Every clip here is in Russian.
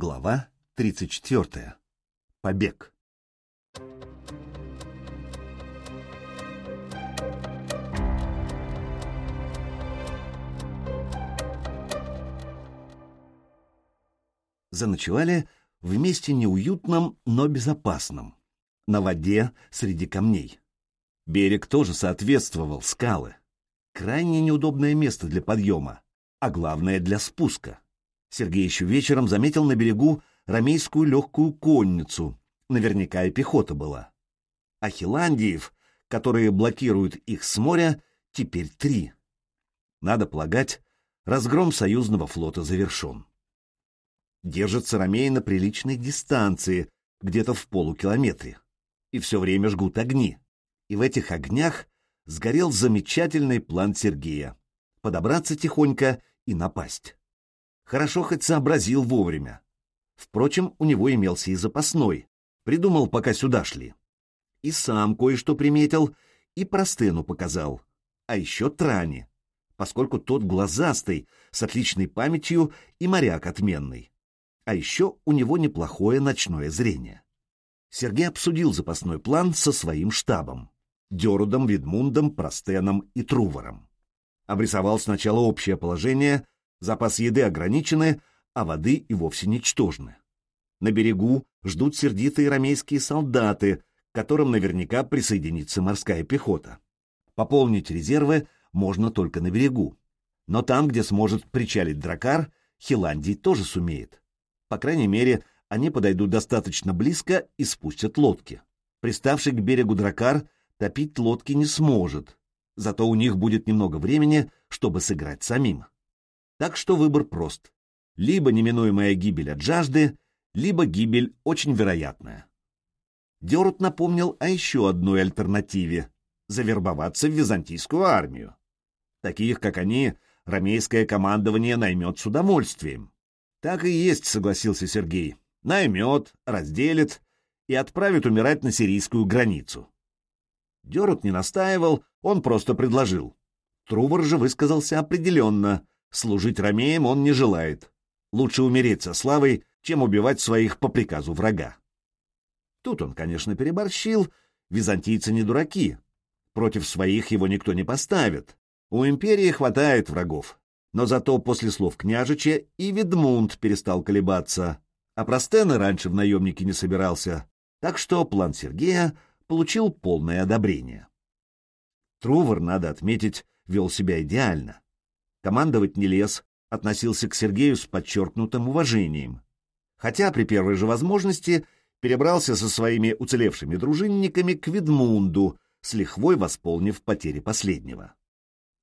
Глава 34. Побег. Заночевали в месте неуютном, но безопасном. На воде среди камней. Берег тоже соответствовал, скалы. Крайне неудобное место для подъема, а главное для спуска. Сергей еще вечером заметил на берегу ромейскую легкую конницу, наверняка и пехота была. А хиландиев, которые блокируют их с моря, теперь три. Надо полагать, разгром союзного флота завершен. Держатся ромеи на приличной дистанции, где-то в полукилометре, и все время жгут огни. И в этих огнях сгорел замечательный план Сергея — подобраться тихонько и напасть. Хорошо хоть сообразил вовремя. Впрочем, у него имелся и запасной. Придумал, пока сюда шли. И сам кое-что приметил, и про Стену показал. А еще Трани, поскольку тот глазастый, с отличной памятью и моряк отменный. А еще у него неплохое ночное зрение. Сергей обсудил запасной план со своим штабом. Дерудом, Видмундом, Простеном и Трувором. Обрисовал сначала общее положение — Запас еды ограничены, а воды и вовсе ничтожны. На берегу ждут сердитые ромейские солдаты, к которым наверняка присоединится морская пехота. Пополнить резервы можно только на берегу. Но там, где сможет причалить дракар, Хиландий тоже сумеет. По крайней мере, они подойдут достаточно близко и спустят лодки. Приставший к берегу дракар топить лодки не сможет, зато у них будет немного времени, чтобы сыграть самим. Так что выбор прост. Либо неминуемая гибель от жажды, либо гибель очень вероятная. Дерут напомнил о еще одной альтернативе — завербоваться в византийскую армию. Таких, как они, ромейское командование наймет с удовольствием. Так и есть, согласился Сергей. Наймет, разделит и отправит умирать на сирийскую границу. Дерут не настаивал, он просто предложил. Трувор же высказался определенно — Служить ромеям он не желает. Лучше умереть со славой, чем убивать своих по приказу врага. Тут он, конечно, переборщил. Византийцы не дураки. Против своих его никто не поставит. У империи хватает врагов. Но зато после слов княжича и Ведмунд перестал колебаться. А Простена раньше в наемнике не собирался. Так что план Сергея получил полное одобрение. Трувор, надо отметить, вел себя идеально командовать не лез, относился к Сергею с подчеркнутым уважением. Хотя при первой же возможности перебрался со своими уцелевшими дружинниками к Ведмунду, с лихвой восполнив потери последнего.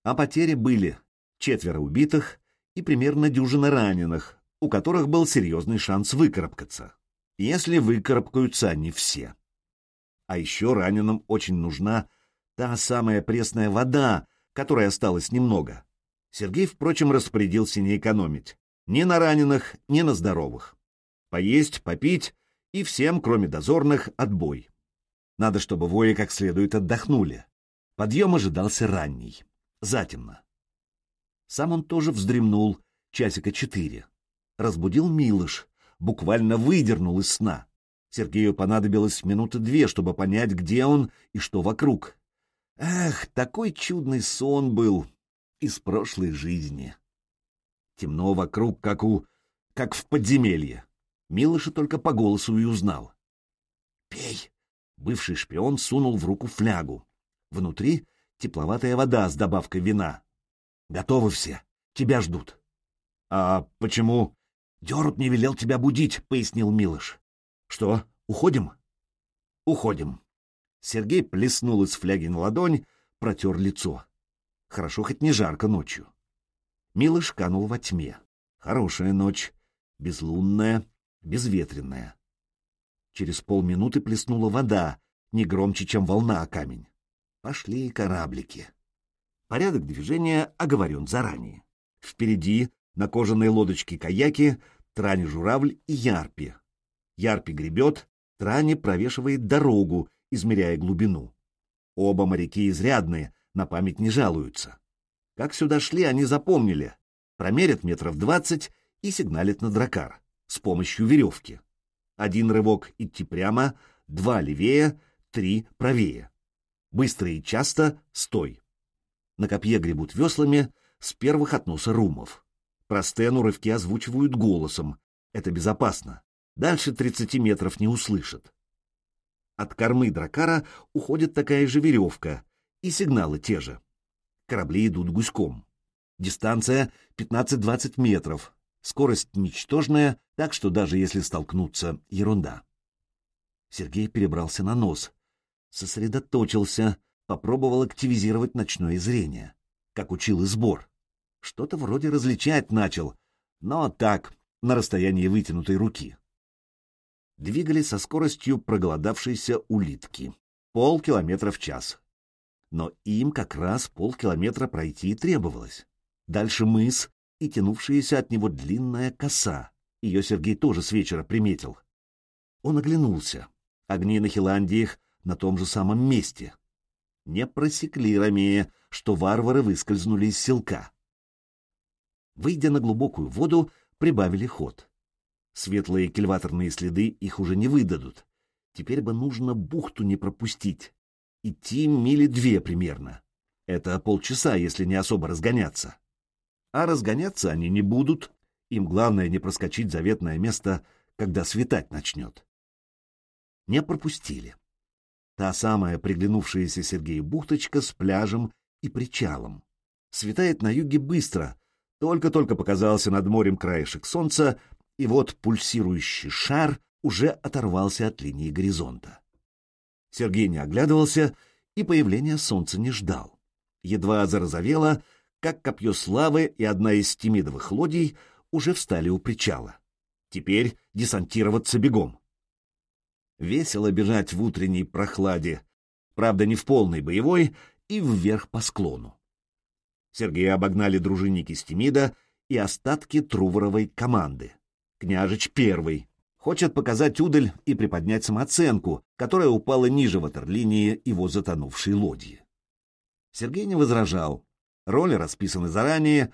А потери были четверо убитых и примерно дюжина раненых, у которых был серьезный шанс выкарабкаться, если выкарабкаются они все. А еще раненым очень нужна та самая пресная вода, которой осталось немного, Сергей, впрочем, распорядился не экономить. Ни на раненых, ни на здоровых. Поесть, попить и всем, кроме дозорных, отбой. Надо, чтобы вои как следует отдохнули. Подъем ожидался ранний, затемно. Сам он тоже вздремнул, часика четыре. Разбудил Милыш, буквально выдернул из сна. Сергею понадобилось минуты две, чтобы понять, где он и что вокруг. Эх, такой чудный сон был, из прошлой жизни. Темно вокруг, как у... как в подземелье. Милоша только по голосу и узнал. «Пей!» Бывший шпион сунул в руку флягу. Внутри тепловатая вода с добавкой вина. «Готовы все. Тебя ждут». «А почему?» «Дерут не велел тебя будить», — пояснил Милош. «Что, уходим?» «Уходим». Сергей плеснул из фляги на ладонь, протер лицо. Хорошо, хоть не жарко ночью. Милыш канул во тьме. Хорошая ночь, безлунная, безветренная. Через полминуты плеснула вода, не громче, чем волна о камень. Пошли кораблики. Порядок движения оговорен заранее. Впереди на кожаной лодочке каяки Трани-журавль и Ярпи. Ярпи гребет, Трани провешивает дорогу, измеряя глубину. Оба моряки изрядные, на память не жалуются. Как сюда шли, они запомнили. Промерят метров двадцать и сигналят на дракар. с помощью веревки. Один рывок идти прямо, два левее, три правее. Быстро и часто стой. На копье гребут веслами, с первых от носа румов. Про стену рывки озвучивают голосом. Это безопасно. Дальше 30 метров не услышат. От кормы дракара уходит такая же веревка, и сигналы те же. Корабли идут гуськом. Дистанция 15-20 метров, скорость ничтожная, так что даже если столкнуться, ерунда. Сергей перебрался на нос, сосредоточился, попробовал активизировать ночное зрение, как учил и сбор. Что-то вроде различать начал, но так, на расстоянии вытянутой руки. Двигали со скоростью проголодавшейся улитки. Полкилометра в час. Но им как раз полкилометра пройти и требовалось. Дальше мыс и тянувшаяся от него длинная коса. Ее Сергей тоже с вечера приметил. Он оглянулся. Огни на Хиландиях на том же самом месте. Не просекли ромея, что варвары выскользнули из селка. Выйдя на глубокую воду, прибавили ход. Светлые кильваторные следы их уже не выдадут. Теперь бы нужно бухту не пропустить. Идти мили две примерно. Это полчаса, если не особо разгоняться. А разгоняться они не будут. Им главное не проскочить заветное место, когда светать начнет. Не пропустили. Та самая приглянувшаяся Сергею бухточка с пляжем и причалом. Светает на юге быстро. Только-только показался над морем краешек солнца, и вот пульсирующий шар уже оторвался от линии горизонта. Сергей не оглядывался и появления солнца не ждал. Едва зарозовело, как копье славы и одна из тимидовых лодий уже встали у причала. Теперь десантироваться бегом. Весело бежать в утренней прохладе, правда, не в полной боевой, и вверх по склону. Сергея обогнали дружинники Стемида и остатки Труворовой команды. Княжич первый. Хочет показать удаль и приподнять самооценку, которая упала ниже ватерлинии его затонувшей лодьи. Сергей не возражал, Роли расписаны заранее.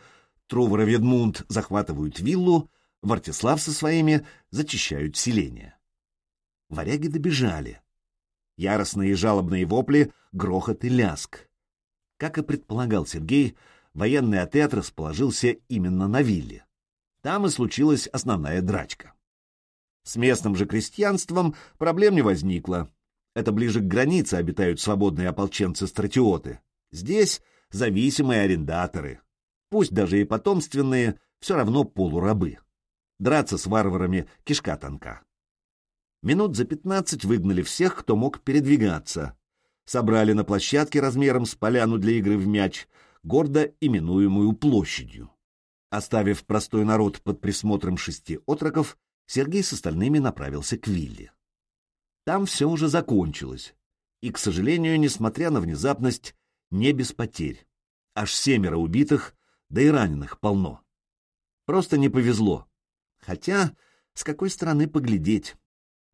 Трувор и Ведмунд захватывают виллу, Вартислав со своими зачищают селение. Варяги добежали. Яростные и жалобные вопли, грохот и ляск. Как и предполагал Сергей, военный отряд расположился именно на вилле. Там и случилась основная драчка. С местным же крестьянством проблем не возникло. Это ближе к границе обитают свободные ополченцы-стратиоты. Здесь зависимые арендаторы. Пусть даже и потомственные, все равно полурабы. Драться с варварами кишка тонка. Минут за пятнадцать выгнали всех, кто мог передвигаться. Собрали на площадке размером с поляну для игры в мяч, гордо именуемую площадью. Оставив простой народ под присмотром шести отроков, Сергей с остальными направился к вилле. Там все уже закончилось. И, к сожалению, несмотря на внезапность, не без потерь. Аж семеро убитых, да и раненых полно. Просто не повезло. Хотя, с какой стороны поглядеть?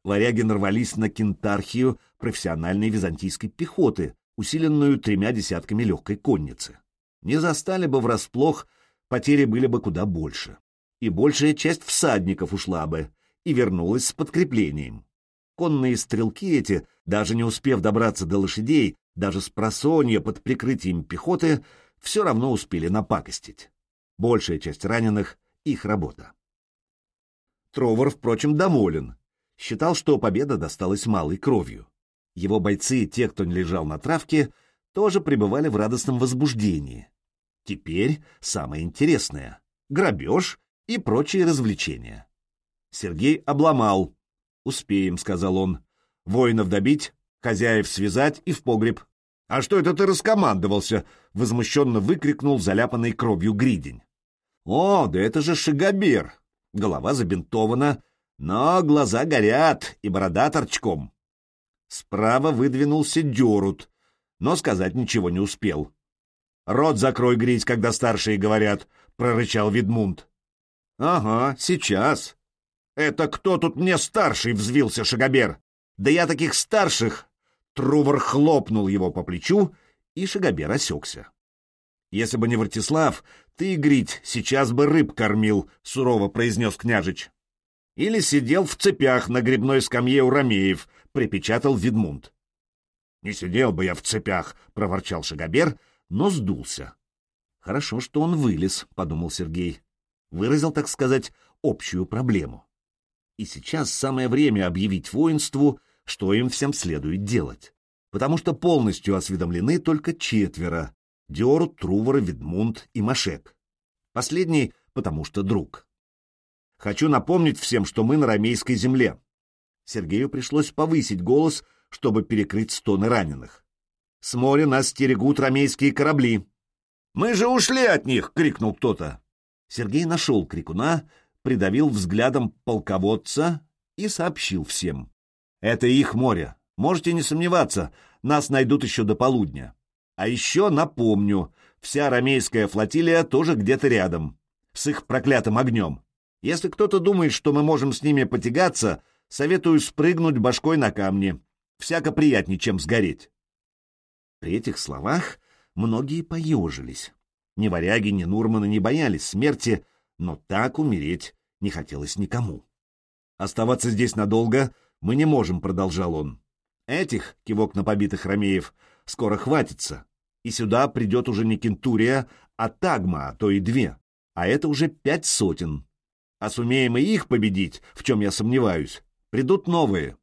Варяги нарвались на кентархию профессиональной византийской пехоты, усиленную тремя десятками легкой конницы. Не застали бы врасплох, потери были бы куда больше. И большая часть всадников ушла бы, и вернулась с подкреплением. Конные стрелки эти, даже не успев добраться до лошадей, даже с просонья под прикрытием пехоты все равно успели напакостить. Большая часть раненых — их работа. Тровор, впрочем, доволен. Считал, что победа досталась малой кровью. Его бойцы, те, кто не лежал на травке, тоже пребывали в радостном возбуждении. Теперь самое интересное — грабеж и прочие развлечения. Сергей обломал. «Успеем», — сказал он. «Воинов добить, Хозяев связать и в погреб. — А что это ты раскомандовался? — возмущенно выкрикнул заляпанный кровью гридень. — О, да это же Шагобер! Голова забинтована, но глаза горят и борода торчком. Справа выдвинулся Дюрут, но сказать ничего не успел. — Рот закрой, грить, когда старшие говорят, — прорычал Ведмунд. — Ага, сейчас. — Это кто тут мне старший? — взвился Шагобер. Да я таких старших!» Трувор хлопнул его по плечу, и Шагобер осекся. «Если бы не Вартислав, ты, Грить, сейчас бы рыб кормил», — сурово произнес княжич. Или сидел в цепях на грибной скамье у Ромеев, припечатал Ведмунд. «Не сидел бы я в цепях», — проворчал Шагобер, но сдулся. «Хорошо, что он вылез», — подумал Сергей. Выразил, так сказать, общую проблему. И сейчас самое время объявить воинству, что им всем следует делать. Потому что полностью осведомлены только четверо — Диор, Трувор, Ведмунд и Машек. Последний, потому что друг. Хочу напомнить всем, что мы на рамейской земле. Сергею пришлось повысить голос, чтобы перекрыть стоны раненых. С моря нас стерегут рамейские корабли. «Мы же ушли от них!» — крикнул кто-то. Сергей нашел крикуна, придавил взглядом полководца и сообщил всем. «Это их море. Можете не сомневаться, нас найдут еще до полудня. А еще напомню, вся рамейская флотилия тоже где-то рядом, с их проклятым огнем. Если кто-то думает, что мы можем с ними потягаться, советую спрыгнуть башкой на камни. Всяко приятнее, чем сгореть. При этих словах многие поежились. Ни варяги, ни Нурманы не боялись смерти, но так умереть не хотелось никому. «Оставаться здесь надолго мы не можем», — продолжал он. «Этих, — кивок на побитых ромеев, — скоро хватится, и сюда придет уже не Кентурия, а Тагма, а то и две, а это уже пять сотен. А сумеем и их победить, в чем я сомневаюсь, придут новые.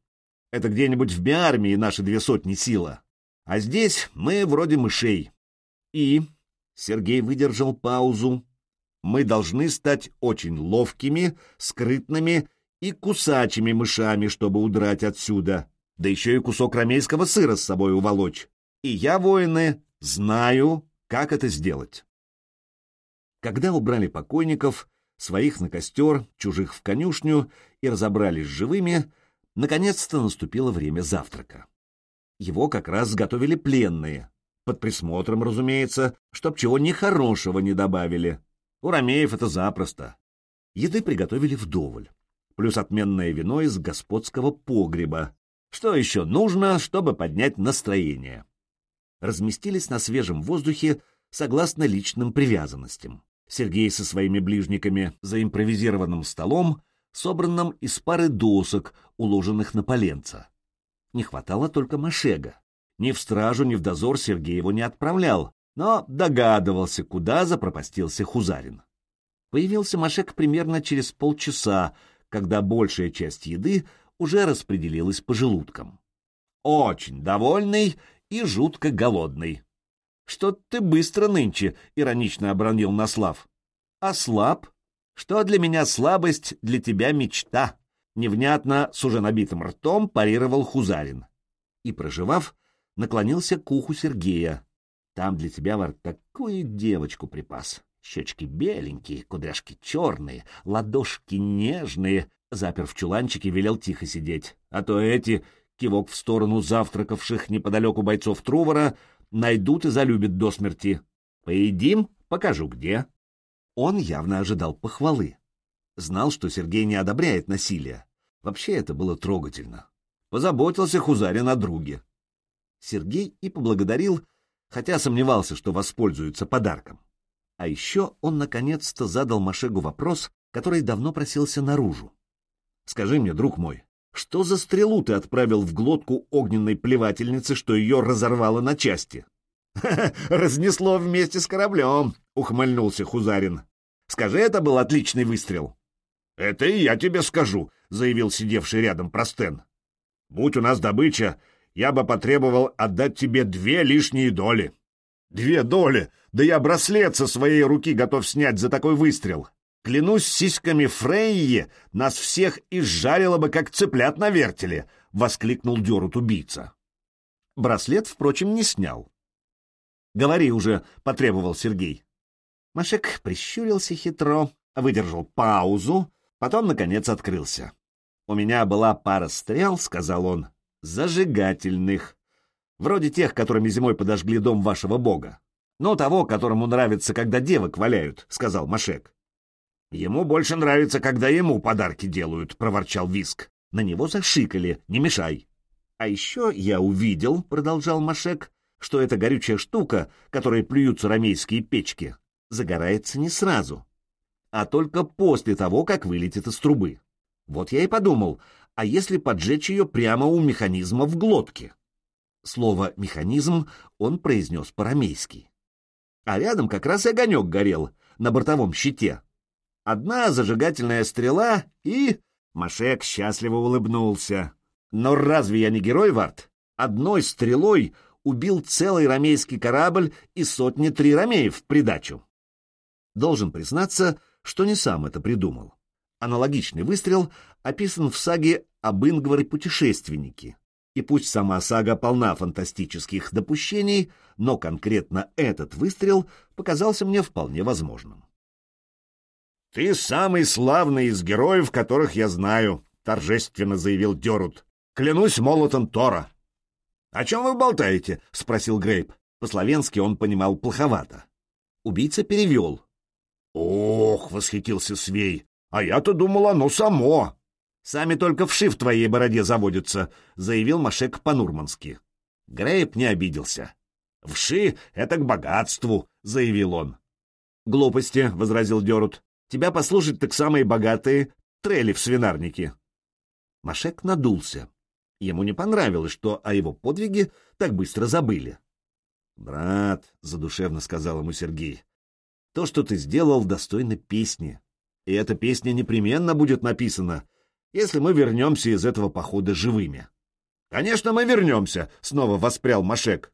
Это где-нибудь в Биармии наши две сотни сила. А здесь мы вроде мышей. И Сергей выдержал паузу. Мы должны стать очень ловкими, скрытными и кусачими мышами, чтобы удрать отсюда. Да еще и кусок ромейского сыра с собой уволочь. И я, воины, знаю, как это сделать. Когда убрали покойников, своих на костер, чужих в конюшню и разобрались с живыми, наконец-то наступило время завтрака. Его как раз готовили пленные, под присмотром, разумеется, чтоб чего нехорошего не добавили. У ромеев это запросто. Еды приготовили вдоволь, плюс отменное вино из господского погреба. Что еще нужно, чтобы поднять настроение? Разместились на свежем воздухе согласно личным привязанностям. Сергей со своими ближниками за импровизированным столом, собранным из пары досок, уложенных на поленца. Не хватало только Машега. Ни в стражу, ни в дозор Сергей его не отправлял, но догадывался, куда запропастился Хузарин. Появился Машек примерно через полчаса, когда большая часть еды уже распределилась по желудкам. Очень довольный и жутко голодный. Что ты быстро нынче, — иронично обронил Наслав. А слаб? Что для меня слабость, для тебя мечта? Невнятно, с уже набитым ртом, парировал Хузарин. И, проживав, наклонился к уху Сергея. Там для тебя, Вар, такую девочку припас. Щечки беленькие, кудряшки черные, ладошки нежные. Запер в чуланчике, велел тихо сидеть. А то эти, кивок в сторону завтракавших неподалеку бойцов Трувора, найдут и залюбят до смерти. Поедим, покажу где. Он явно ожидал похвалы. Знал, что Сергей не одобряет насилие. Вообще это было трогательно. Позаботился Хузарин о друге. Сергей и поблагодарил, хотя сомневался, что воспользуется подарком. А еще он наконец-то задал Машегу вопрос, который давно просился наружу. «Скажи мне, друг мой, что за стрелу ты отправил в глотку огненной плевательницы, что ее разорвало на части? — Разнесло вместе с кораблем, — ухмыльнулся Хузарин. — Скажи, это был отличный выстрел. — Это и я тебе скажу, — заявил сидевший рядом Простен. — Будь у нас добыча, я бы потребовал отдать тебе две лишние доли. — Две доли? Да я браслет со своей руки готов снять за такой выстрел. Клянусь сиськами Фрейи, нас всех изжарило бы, как цыплят на вертеле, — воскликнул Дерут убийца. Браслет, впрочем, не снял. — Говори уже, — потребовал Сергей. Машек прищурился хитро, выдержал паузу, потом, наконец, открылся. — У меня была пара стрел, — сказал он, — зажигательных. Вроде тех, которыми зимой подожгли дом вашего бога. Ну, того, которому нравится, когда девок валяют, — сказал Машек. «Ему больше нравится, когда ему подарки делают», — проворчал Виск. На него зашикали, не мешай. «А еще я увидел», — продолжал Машек, «что эта горючая штука, которой плюются рамейские печки, загорается не сразу, а только после того, как вылетит из трубы. Вот я и подумал, а если поджечь ее прямо у механизма в глотке? Слово «механизм» он произнес по-рамейски. А рядом как раз и огонек горел на бортовом щите. Одна зажигательная стрела и... Машек счастливо улыбнулся. Но разве я не герой, Варт? Одной стрелой убил целый ромейский корабль и сотни три ромеев в придачу. Должен признаться, что не сам это придумал. Аналогичный выстрел описан в саге об Ингваре-путешественнике. И пусть сама сага полна фантастических допущений, но конкретно этот выстрел показался мне вполне возможным. «Ты самый славный из героев, которых я знаю», — торжественно заявил Дерут. «Клянусь молотом Тора». «О чем вы болтаете?» — спросил Грейп. По-словенски он понимал плоховато. Убийца перевел. «Ох!» — восхитился Свей. «А я-то думал, оно само!» «Сами только вши в твоей бороде заводятся», — заявил Машек по-нурмански. Грейп не обиделся. «Вши — это к богатству», — заявил он. «Глупости», — возразил Дерут. Тебя послушать так самые богатые трели в свинарнике. Машек надулся. Ему не понравилось, что о его подвиге так быстро забыли. — Брат, — задушевно сказал ему Сергей, — то, что ты сделал, достойно песни. И эта песня непременно будет написана, если мы вернемся из этого похода живыми. — Конечно, мы вернемся, — снова воспрял Машек.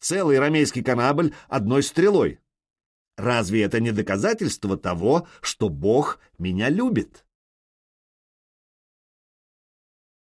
Целый ромейский корабль одной стрелой. Разве это не доказательство того, что Бог меня любит?